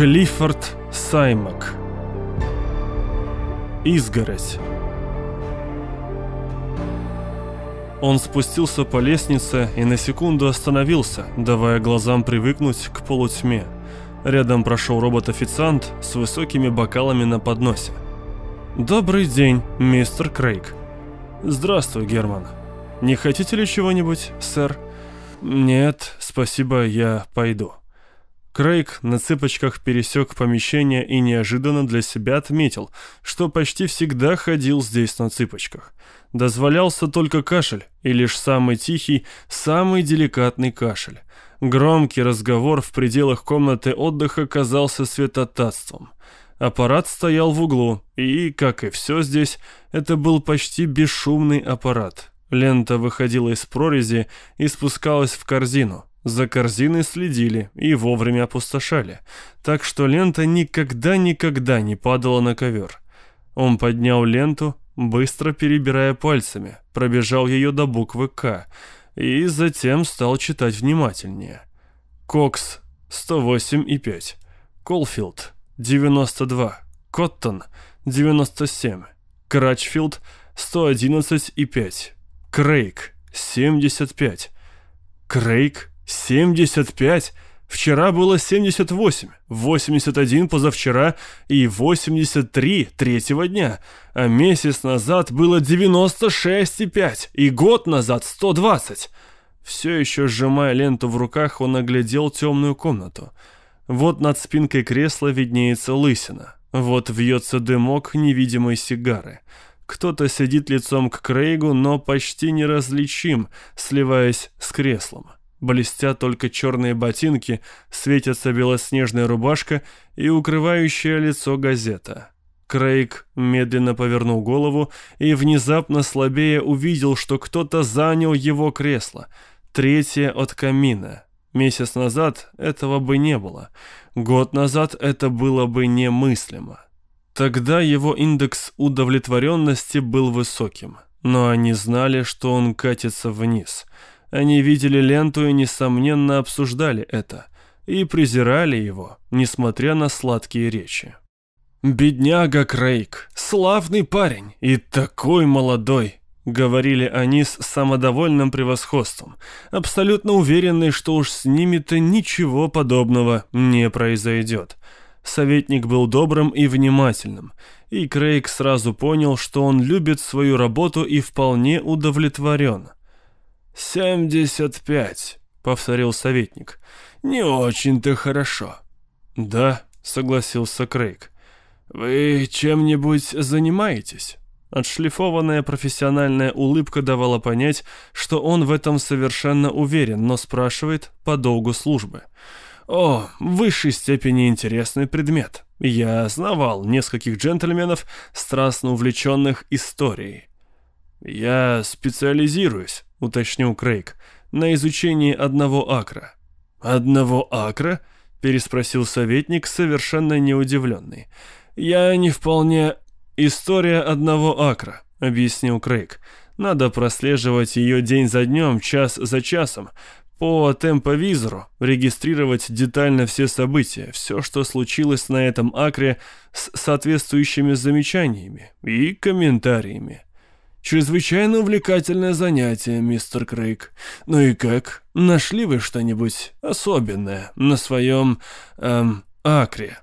Клиффорд Саймак Изгородь Он спустился по лестнице и на секунду остановился, давая глазам привыкнуть к полутьме. Рядом прошел робот-официант с высокими бокалами на подносе. «Добрый день, мистер Крейг». «Здравствуй, Герман. Не хотите ли чего-нибудь, сэр?» «Нет, спасибо, я пойду». Крейг на цыпочках пересек помещение и неожиданно для себя отметил, что почти всегда ходил здесь на цыпочках. Дозволялся только кашель, и лишь самый тихий, самый деликатный кашель. Громкий разговор в пределах комнаты отдыха казался святотатством. Аппарат стоял в углу, и, как и все здесь, это был почти бесшумный аппарат. Лента выходила из прорези и спускалась в корзину. За корзиной следили и вовремя опустошали, так что лента никогда-никогда не падала на ковер. Он поднял ленту, быстро перебирая пальцами, пробежал ее до буквы «К» и затем стал читать внимательнее. Кокс 108,5, Колфилд 92, Коттон 97, Крачфилд 111,5, Крейг 75, Крейг 75? Вчера было 78, 81 позавчера и 83 третьего дня, а месяц назад было 96,5 и год назад 120. Все еще сжимая ленту в руках, он оглядел темную комнату. Вот над спинкой кресла виднеется лысина. Вот вьется дымок невидимой сигары. Кто-то сидит лицом к Крейгу, но почти неразличим, сливаясь с креслом. Блестят только черные ботинки, светится белоснежная рубашка и укрывающая лицо газета. Крейг медленно повернул голову и внезапно слабее увидел, что кто-то занял его кресло. Третье от камина. Месяц назад этого бы не было. Год назад это было бы немыслимо. Тогда его индекс удовлетворенности был высоким, но они знали, что он катится вниз – они видели ленту и, несомненно, обсуждали это. И презирали его, несмотря на сладкие речи. «Бедняга Крейг, славный парень и такой молодой», — говорили они с самодовольным превосходством, абсолютно уверенные, что уж с ними-то ничего подобного не произойдет. Советник был добрым и внимательным, и Крейг сразу понял, что он любит свою работу и вполне удовлетворен. «Семьдесят пять», — повторил советник. «Не очень-то хорошо». «Да», — согласился Крейг. «Вы чем-нибудь занимаетесь?» Отшлифованная профессиональная улыбка давала понять, что он в этом совершенно уверен, но спрашивает по долгу службы. «О, в высшей степени интересный предмет. Я знавал нескольких джентльменов, страстно увлеченных историей. Я специализируюсь — уточнил Крейг, — «на изучении одного акра». «Одного акра?» — переспросил советник, совершенно неудивленный. «Я не вполне...» «История одного акра», — объяснил Крейг. «Надо прослеживать ее день за днем, час за часом, по темповизору, регистрировать детально все события, все, что случилось на этом акре с соответствующими замечаниями и комментариями. Чрезвычайно увлекательное занятие, мистер Крейг. Ну и как? Нашли вы что-нибудь особенное на своем, эм, акре?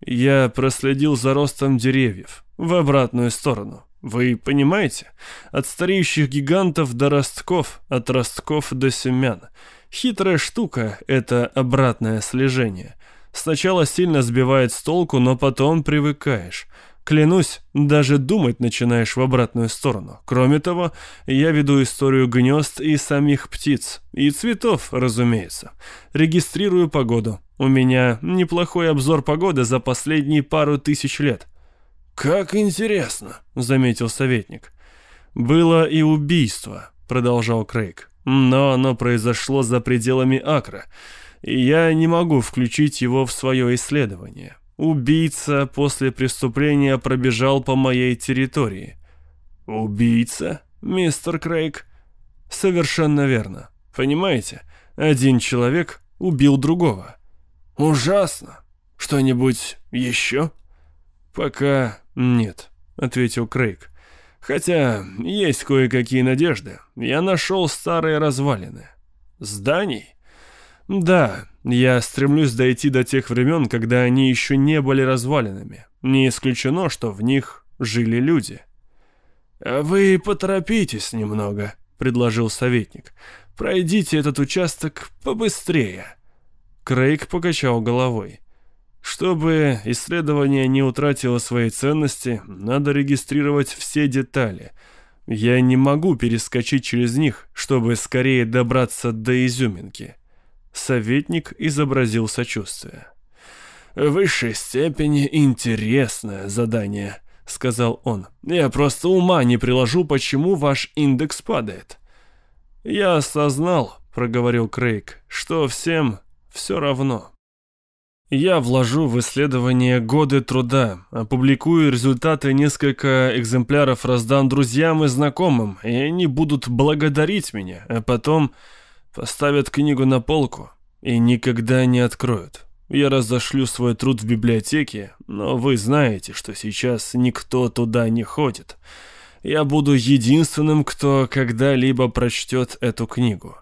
Я проследил за ростом деревьев в обратную сторону. Вы понимаете? От стареющих гигантов до ростков, от ростков до семян. Хитрая штука — это обратное слежение. Сначала сильно сбивает с толку, но потом привыкаешь. Клянусь, даже думать начинаешь в обратную сторону. Кроме того, я веду историю гнезд и самих птиц. И цветов, разумеется. Регистрирую погоду. У меня неплохой обзор погоды за последние пару тысяч лет. «Как интересно», — заметил советник. «Было и убийство», — продолжал Крейг. «Но оно произошло за пределами Акра, и я не могу включить его в свое исследование. Убийца после преступления пробежал по моей территории. Убийца, мистер Крейг? Совершенно верно. Понимаете, один человек убил другого. Ужасно. Что-нибудь еще?» «Пока нет», — ответил Крейг. «Хотя есть кое-какие надежды. Я нашел старые развалины». «Зданий?» «Да, я стремлюсь дойти до тех времен, когда они еще не были развалинами. Не исключено, что в них жили люди». «А вы поторопитесь немного», — предложил советник. «Пройдите этот участок побыстрее». Крейг покачал головой. Чтобы исследование не утратило своей ценности, надо регистрировать все детали. Я не могу перескочить через них, чтобы скорее добраться до изюминки. Советник изобразил сочувствие. «В высшей степени интересное задание», — сказал он. «Я просто ума не приложу, почему ваш индекс падает». «Я осознал», — проговорил Крейг, — «что всем все равно». Я вложу в исследование годы труда, опубликую результаты, несколько экземпляров раздам друзьям и знакомым, и они будут благодарить меня, а потом поставят книгу на полку и никогда не откроют. Я разошлю свой труд в библиотеке, но вы знаете, что сейчас никто туда не ходит. Я буду единственным, кто когда-либо прочтет эту книгу.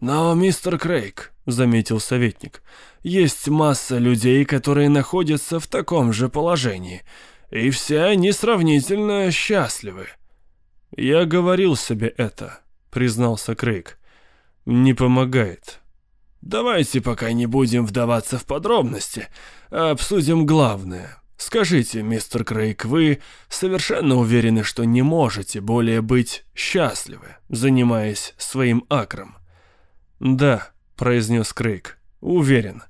«Но, мистер Крейг», — заметил советник, — «есть масса людей, которые находятся в таком же положении, и все они сравнительно счастливы». «Я говорил себе это», — признался Крейг. «Не помогает». «Давайте пока не будем вдаваться в подробности, а обсудим главное. Скажите, мистер Крейг, вы совершенно уверены, что не можете более быть счастливы, занимаясь своим акром?» «Да», — произнес Крейг, — «уверен».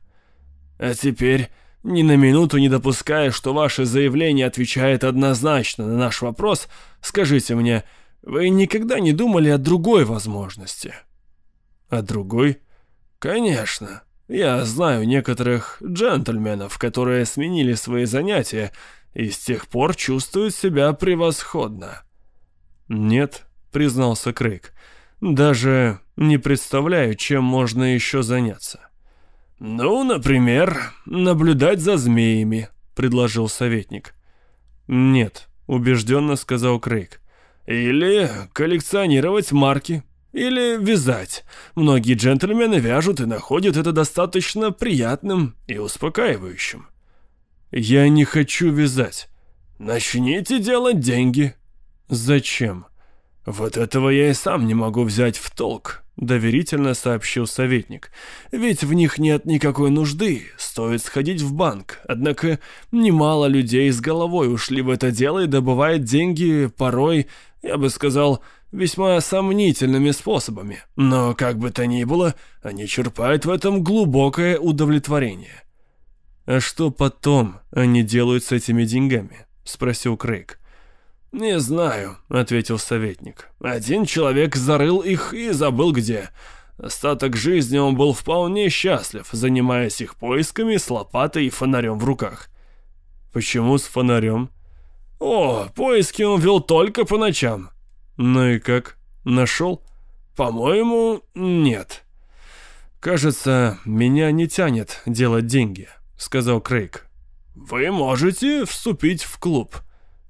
«А теперь, ни на минуту не допуская, что ваше заявление отвечает однозначно на наш вопрос, скажите мне, вы никогда не думали о другой возможности?» «О другой?» «Конечно. Я знаю некоторых джентльменов, которые сменили свои занятия и с тех пор чувствуют себя превосходно». «Нет», — признался Крейг, — «даже не представляю, чем можно еще заняться. «Ну, например, наблюдать за змеями», — предложил советник. «Нет», — убежденно сказал Крейг. «Или коллекционировать марки, или вязать. Многие джентльмены вяжут и находят это достаточно приятным и успокаивающим». «Я не хочу вязать». «Начните делать деньги». «Зачем?» «Вот этого я и сам не могу взять в толк», — доверительно сообщил советник. «Ведь в них нет никакой нужды, стоит сходить в банк. Однако немало людей с головой ушли в это дело и добывают деньги порой, я бы сказал, весьма сомнительными способами. Но как бы то ни было, они черпают в этом глубокое удовлетворение». «А что потом они делают с этими деньгами?» — спросил Крейг. «Не знаю», — ответил советник. «Один человек зарыл их и забыл где. Остаток жизни он был вполне счастлив, занимаясь их поисками с лопатой и фонарем в руках». «Почему с фонарем?» «О, поиски он вел только по ночам». «Ну и как? Нашел?» «По-моему, нет». «Кажется, меня не тянет делать деньги», — сказал Крейг. «Вы можете вступить в клуб».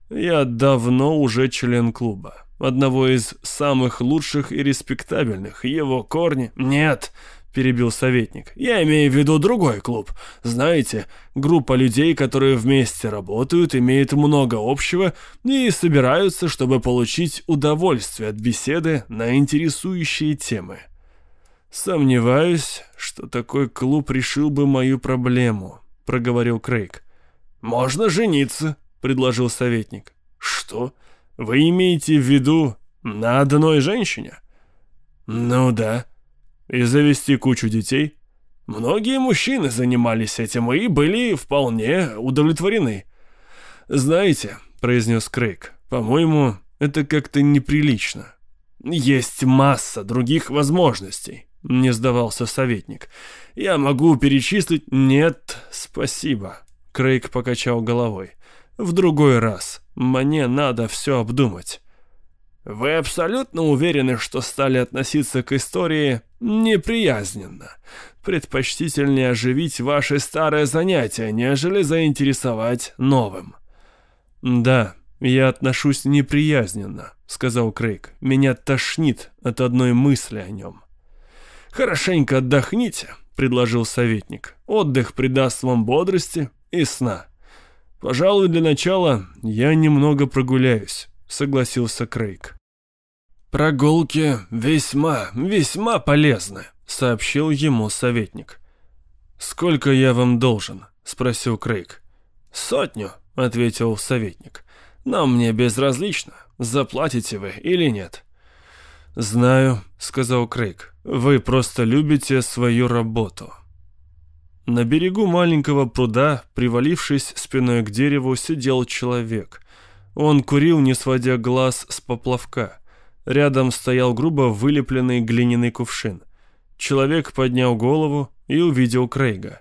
Я давно уже член клуба. Одного из самых лучших и респектабельных. Его корни... Нет, перебил советник. Я имею в виду другой клуб. Знаете, группа людей, которые вместе работают, имеет много общего и собираются, чтобы получить удовольствие от беседы на интересующие темы. Сомневаюсь, что такой клуб решил бы мою проблему, проговорил Крейг. Можно жениться, — предложил советник. «Что? Вы имеете в виду на одной женщине?» «Ну да». «И завести кучу детей?» «Многие мужчины занимались этим и были вполне удовлетворены». «Знаете», — произнес Крейг, — «по-моему, это как-то неприлично». «Есть масса других возможностей», — не сдавался советник. «Я могу перечислить...» «Нет, спасибо», — Крейг покачал головой в другой раз. Мне надо все обдумать». «Вы абсолютно уверены, что стали относиться к истории неприязненно. Предпочтительнее оживить ваше старое занятие, нежели заинтересовать новым». «Да, я отношусь неприязненно», — сказал Крейг. «Меня тошнит от одной мысли о нем». «Хорошенько отдохните», — предложил советник. «Отдых придаст вам бодрости и сна». «Пожалуй, для начала я немного прогуляюсь», — согласился Крейг. «Прогулки весьма, весьма полезны», — сообщил ему советник. «Сколько я вам должен?» — спросил Крейг. «Сотню», — ответил советник. «Но мне безразлично, заплатите вы или нет». «Знаю», — сказал Крейг. «Вы просто любите свою работу». На берегу маленького пруда, привалившись спиной к дереву, сидел человек. Он курил, не сводя глаз с поплавка. Рядом стоял грубо вылепленный глиняный кувшин. Человек поднял голову и увидел Крейга.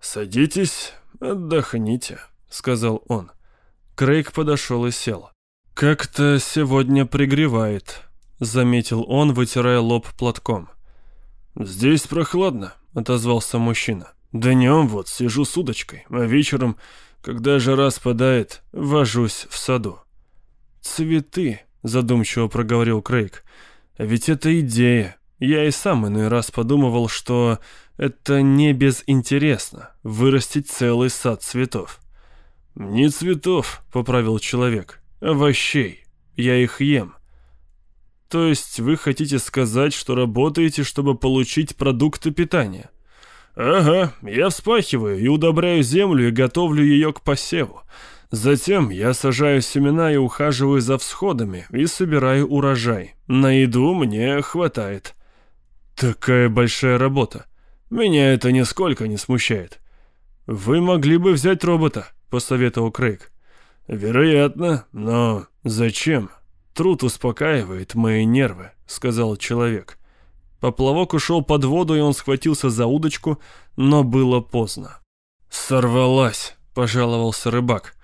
«Садитесь, отдохните», — сказал он. Крейг подошел и сел. «Как-то сегодня пригревает», — заметил он, вытирая лоб платком. «Здесь прохладно», отозвался мужчина. «Днем вот сижу с удочкой, а вечером, когда жара спадает, вожусь в саду». «Цветы», — задумчиво проговорил Крейг. «А ведь это идея. Я и сам иной раз подумывал, что это не безинтересно — вырастить целый сад цветов». «Не цветов», — поправил человек, — «овощей. Я их ем». То есть вы хотите сказать, что работаете, чтобы получить продукты питания? Ага, я вспахиваю и удобряю землю и готовлю ее к посеву. Затем я сажаю семена и ухаживаю за всходами и собираю урожай. На еду мне хватает. Такая большая работа. Меня это нисколько не смущает. Вы могли бы взять робота, посоветовал Крейг. Вероятно, но зачем? «Труд успокаивает мои нервы», — сказал человек. Поплавок ушел под воду, и он схватился за удочку, но было поздно. «Сорвалась», — пожаловался рыбак.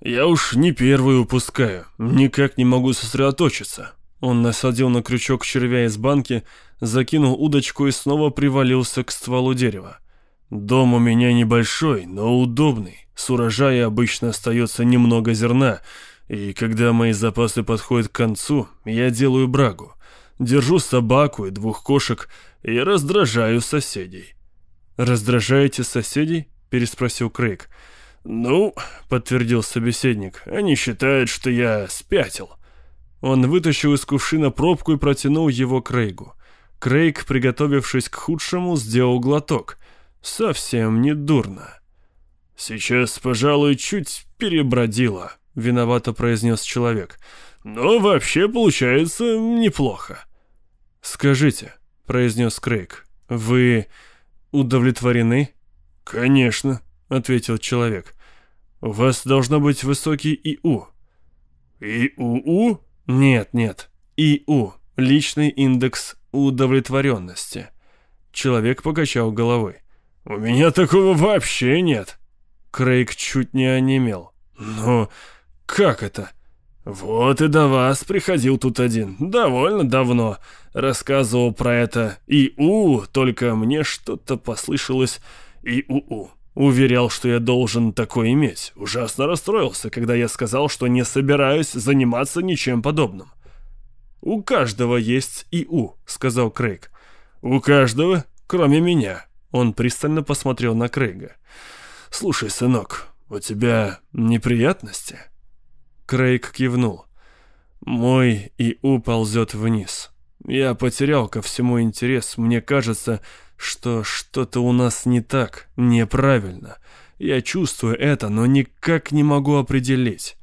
«Я уж не первый упускаю, никак не могу сосредоточиться». Он насадил на крючок червя из банки, закинул удочку и снова привалился к стволу дерева. «Дом у меня небольшой, но удобный. С урожая обычно остается немного зерна, и когда мои запасы подходят к концу, я делаю брагу. Держу собаку и двух кошек и раздражаю соседей. «Раздражаете соседей?» – переспросил Крейг. «Ну», – подтвердил собеседник, – «они считают, что я спятил». Он вытащил из кувшина пробку и протянул его Крейгу. Крейг, приготовившись к худшему, сделал глоток. Совсем не дурно. «Сейчас, пожалуй, чуть перебродило», виновато произнес человек. «Но вообще получается неплохо». «Скажите», — произнес Крейг, — «вы удовлетворены?» «Конечно», — ответил человек. «У вас должно быть высокий ИУ». «ИУУ?» «Нет, нет, ИУ, личный индекс удовлетворенности». Человек покачал головой. «У меня такого вообще нет». Крейг чуть не онемел. «Но «Как это?» «Вот и до вас приходил тут один, довольно давно. Рассказывал про это ИУ, только мне что-то послышалось ИУУ. Уверял, что я должен такое иметь. Ужасно расстроился, когда я сказал, что не собираюсь заниматься ничем подобным. «У каждого есть ИУ», — сказал Крейг. «У каждого, кроме меня». Он пристально посмотрел на Крейга. «Слушай, сынок, у тебя неприятности?» Крейг кивнул. Мой ИУ ползет вниз. Я потерял ко всему интерес. Мне кажется, что что-то у нас не так, неправильно. Я чувствую это, но никак не могу определить.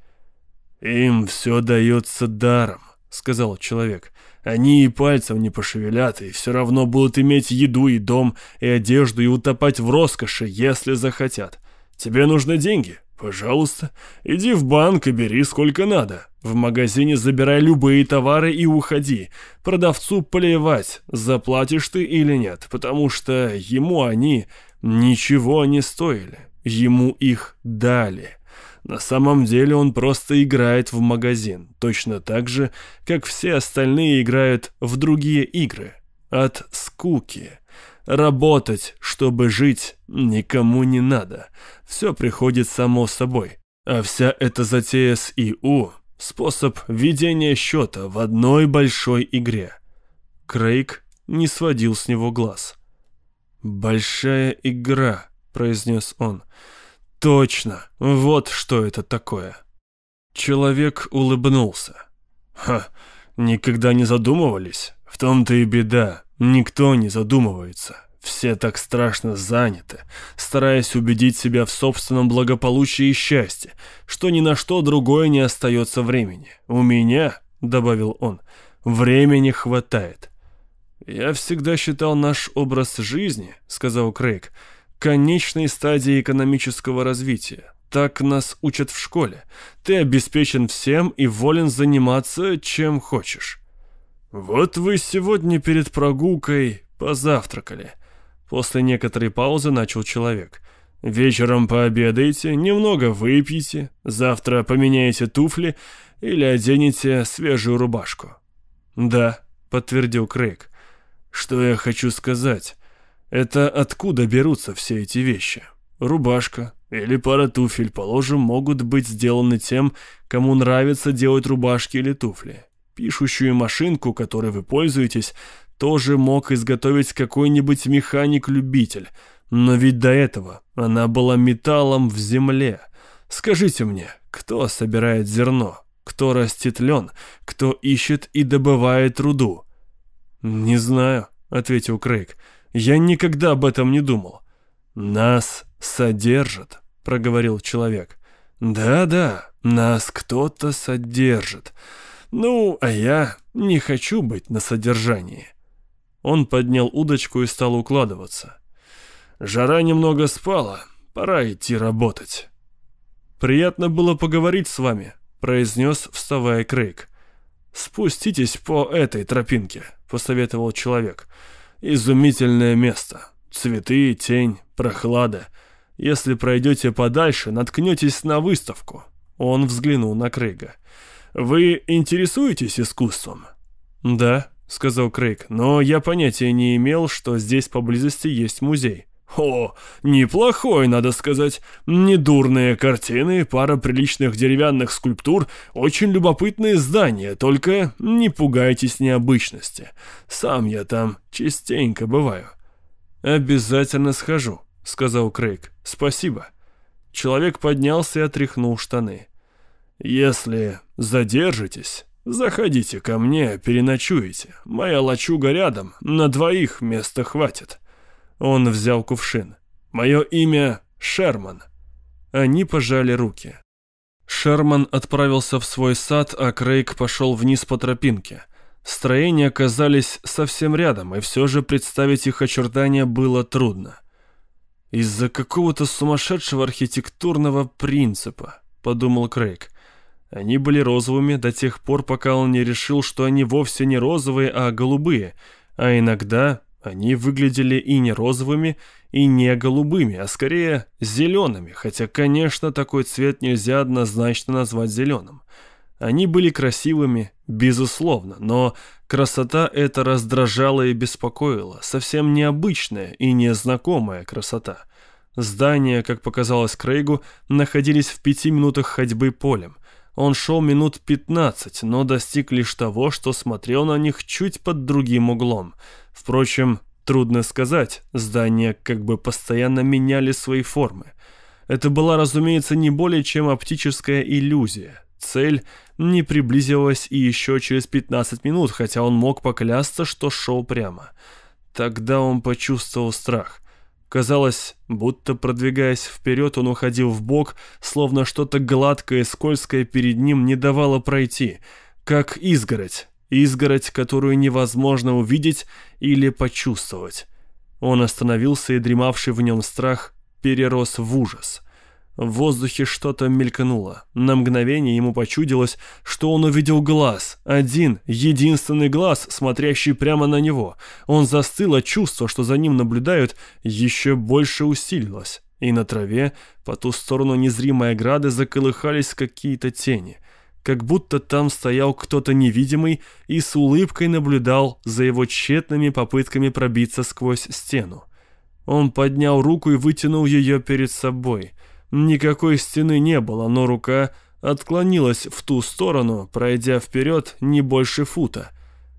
«Им все дается даром», — сказал человек. «Они и пальцем не пошевелят, и все равно будут иметь еду и дом, и одежду, и утопать в роскоши, если захотят. Тебе нужны деньги? Пожалуйста, иди в банк и бери сколько надо. В магазине забирай любые товары и уходи. Продавцу плевать, заплатишь ты или нет, потому что ему они ничего не стоили. Ему их дали. На самом деле он просто играет в магазин, точно так же, как все остальные играют в другие игры. от скуки. Работать, чтобы жить, никому не надо. Все приходит само собой. А вся эта затея с ИУ – способ ведения счета в одной большой игре. Крейг не сводил с него глаз. «Большая игра», – произнес он. «Точно, вот что это такое». Человек улыбнулся. «Ха, никогда не задумывались? В том-то и беда. Никто не задумывается. Все так страшно заняты, стараясь убедить себя в собственном благополучии и счастье, что ни на что другое не остается времени. У меня, — добавил он, — времени хватает. «Я всегда считал наш образ жизни, — сказал Крейг, — конечной стадией экономического развития. Так нас учат в школе. Ты обеспечен всем и волен заниматься чем хочешь. Вот вы сегодня перед прогулкой позавтракали. После некоторой паузы начал человек. Вечером пообедаете, немного выпьете, завтра поменяете туфли или оденете свежую рубашку. Да, подтвердил Крейг. Что я хочу сказать? Это откуда берутся все эти вещи? Рубашка или пара туфель, положим, могут быть сделаны тем, кому нравится делать рубашки или туфли. Пишущую машинку, которой вы пользуетесь, тоже мог изготовить какой-нибудь механик-любитель. Но ведь до этого она была металлом в земле. Скажите мне, кто собирает зерно? Кто растит лен? Кто ищет и добывает руду? «Не знаю», — ответил Крейг. «Я никогда об этом не думал». «Нас содержат», — проговорил человек. «Да-да, нас кто-то содержит. Ну, а я не хочу быть на содержании. Он поднял удочку и стал укладываться. Жара немного спала, пора идти работать. Приятно было поговорить с вами, произнес, вставая Крейг. Спуститесь по этой тропинке, посоветовал человек. Изумительное место. Цветы, тень, прохлада. Если пройдете подальше, наткнетесь на выставку. Он взглянул на Крейга. «Вы интересуетесь искусством?» «Да», — сказал Крейг, — «но я понятия не имел, что здесь поблизости есть музей». «О, неплохой, надо сказать. Недурные картины, пара приличных деревянных скульптур, очень любопытные здания, только не пугайтесь необычности. Сам я там частенько бываю». «Обязательно схожу», — сказал Крейг. «Спасибо». Человек поднялся и отряхнул штаны. «Если задержитесь, заходите ко мне, переночуете. Моя лачуга рядом, на двоих места хватит». Он взял кувшин. «Мое имя Шерман». Они пожали руки. Шерман отправился в свой сад, а Крейг пошел вниз по тропинке. Строения оказались совсем рядом, и все же представить их очертания было трудно. «Из-за какого-то сумасшедшего архитектурного принципа», — подумал Крейг. Они были розовыми до тех пор, пока он не решил, что они вовсе не розовые, а голубые, а иногда они выглядели и не розовыми, и не голубыми, а скорее зелеными, хотя, конечно, такой цвет нельзя однозначно назвать зеленым. Они были красивыми, безусловно, но красота эта раздражала и беспокоила, совсем необычная и незнакомая красота. Здания, как показалось Крейгу, находились в пяти минутах ходьбы полем. Он шел минут пятнадцать, но достиг лишь того, что смотрел на них чуть под другим углом. Впрочем, трудно сказать, здания как бы постоянно меняли свои формы. Это была, разумеется, не более чем оптическая иллюзия. Цель не приблизилась и еще через 15 минут, хотя он мог поклясться, что шел прямо. Тогда он почувствовал страх. Казалось, будто продвигаясь вперед, он уходил в бок, словно что-то гладкое и скользкое перед ним не давало пройти, как изгородь, изгородь, которую невозможно увидеть или почувствовать. Он остановился, и дремавший в нем страх перерос в ужас. В воздухе что-то мелькнуло. На мгновение ему почудилось, что он увидел глаз. Один, единственный глаз, смотрящий прямо на него. Он застыл, а чувство, что за ним наблюдают, еще больше усилилось. И на траве, по ту сторону незримой ограды, заколыхались какие-то тени. как будто там стоял кто-то невидимый и с улыбкой наблюдал за его тщетными попытками пробиться сквозь стену. Он поднял руку и вытянул ее перед собой. Никакой стены не было, но рука отклонилась в ту сторону, пройдя вперед не больше фута.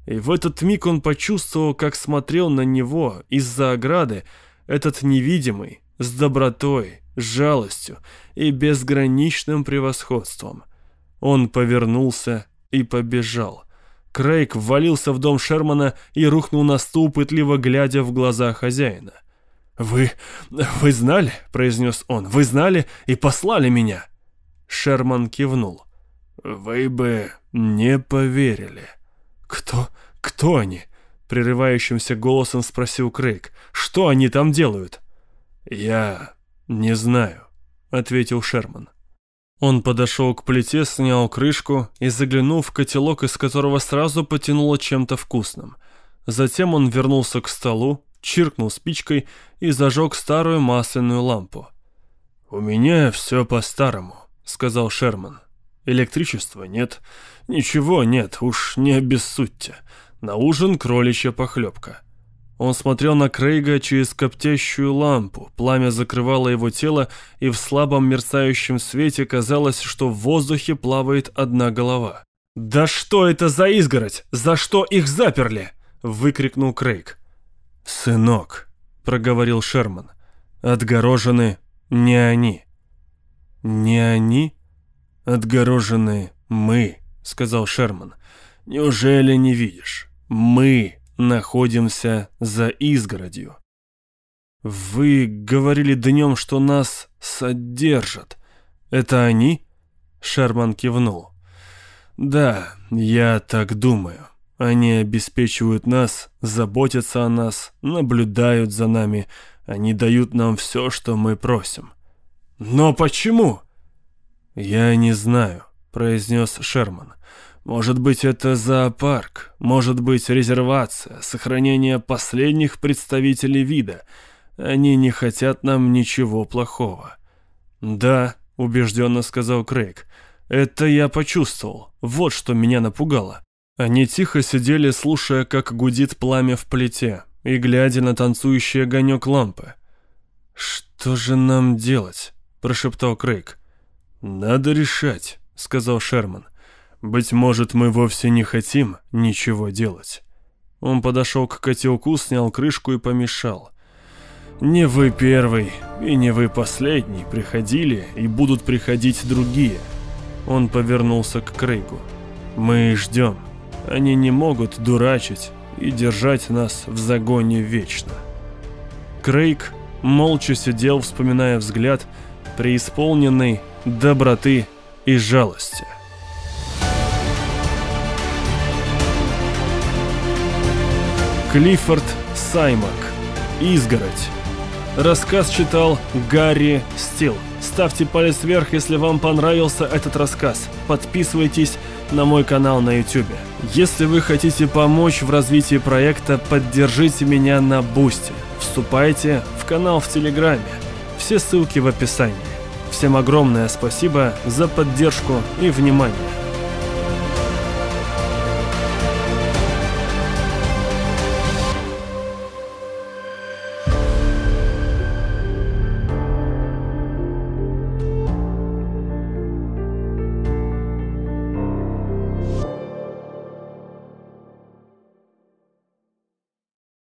И в этот миг он почувствовал, как смотрел на него из-за ограды этот невидимый, с добротой, жалостью и безграничным превосходством. Он повернулся и побежал. Крейг ввалился в дом Шермана и рухнул на стул, пытливо глядя в глаза хозяина. «Вы... вы знали?» — произнес он. «Вы знали и послали меня?» Шерман кивнул. «Вы бы не поверили». «Кто... кто они?» — прерывающимся голосом спросил Крейг. «Что они там делают?» «Я не знаю», — ответил Шерман. Он подошел к плите, снял крышку и заглянул в котелок, из которого сразу потянуло чем-то вкусным. Затем он вернулся к столу, чиркнул спичкой и зажег старую масляную лампу. «У меня все по-старому», — сказал Шерман. «Электричества нет, ничего нет, уж не обессудьте. На ужин кроличья похлебка». Он смотрел на Крейга через коптящую лампу, пламя закрывало его тело, и в слабом мерцающем свете казалось, что в воздухе плавает одна голова. «Да что это за изгородь? За что их заперли?» — выкрикнул Крейг. «Сынок», — проговорил Шерман, — «отгорожены не они». «Не они?» «Отгорожены мы», — сказал Шерман. «Неужели не видишь? Мы находимся за изгородью». «Вы говорили днем, что нас содержат. Это они?» Шерман кивнул. «Да, я так думаю. Они обеспечивают нас, заботятся о нас, наблюдают за нами. Они дают нам все, что мы просим». «Но почему?» «Я не знаю», — произнес Шерман. «Может быть, это зоопарк, может быть, резервация, сохранение последних представителей вида. Они не хотят нам ничего плохого». «Да», — убежденно сказал Крейг, — «это я почувствовал. Вот что меня напугало». Они тихо сидели, слушая, как гудит пламя в плите, и глядя на танцующий огонек лампы. «Что же нам делать?» – прошептал Крейг. «Надо решать», — сказал Шерман. «Быть может, мы вовсе не хотим ничего делать». Он подошел к котелку, снял крышку и помешал. «Не вы первый и не вы последний приходили, и будут приходить другие». Он повернулся к Крейгу. «Мы ждем. Они не могут дурачить и держать нас в загоне вечно». Крейг молча сидел, вспоминая взгляд, преисполненный доброты и жалости. Клиффорд Саймак. Изгородь. Рассказ читал Гарри Стил. Ставьте палец вверх, если вам понравился этот рассказ. Подписывайтесь на мой канал на YouTube. Если вы хотите помочь в развитии проекта, поддержите меня на Бусти. Вступайте в канал в Телеграме. Все ссылки в описании. Всем огромное спасибо за поддержку и внимание.